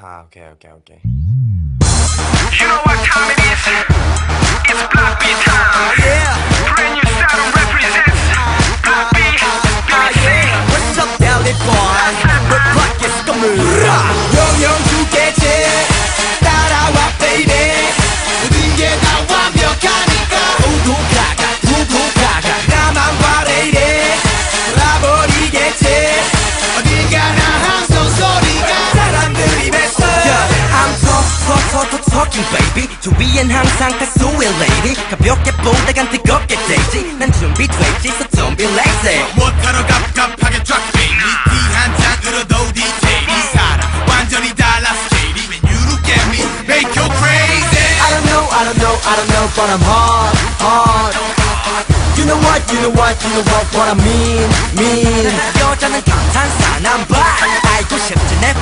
Ah, okay, okay, okay. You know what time it is? It's Block B time. Yeah. Brand new style, represents Block B. Yeah. BBC. What's up, Dally Boy? 있지 baby 주위엔 항상 다수의 lady. 가볍게 보다간 뜨겁게 되지 난 준비됐지 so don't be lazy. 못하러 갑갑하게 쫙 baby 티한 장으로 no DJ. 이 사람 완전히 달라서 Katie When you look at me make you crazy. I don't know I don't know I don't know but I'm hard hard. You know what, you know what, you know what, what I mean, mean. 여자는 감탄사 난봐 알고 싶지 내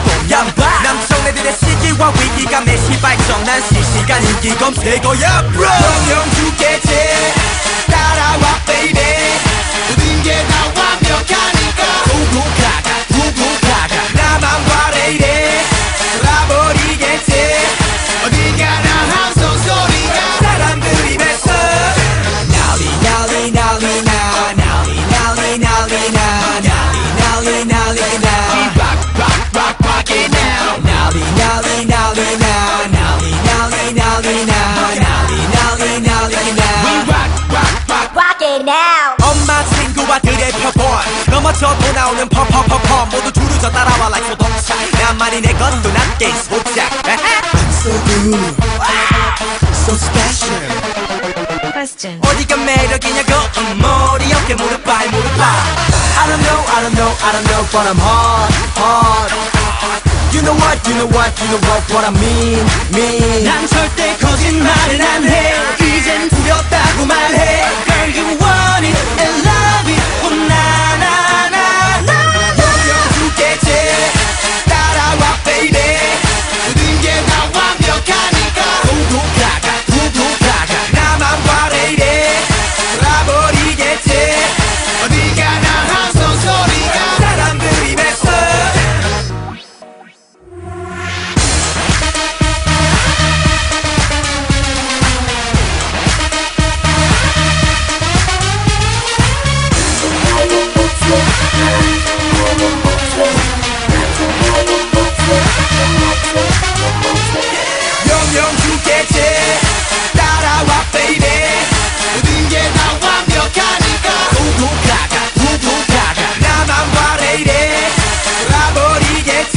시기와 위기감의 시발점 난 실시간 인기 검색어야 bro. 영영 주겠지 따라와 baby. 모든 게다 넘어져도 나오는 펌펌펌펌 모두 줄을 져 따라와 like 소동차 나만이 내 것도 낮게 소작 I'm so good So special Question. 어디가 매력이냐고 음, 머리 어깨 무릎 발 무릎 발 I don't know I don't know I don't know but I'm hard hard You know what you know what you know what what I mean mean 난 절대 거짓말은 안해 이젠 두렵다고 말해 get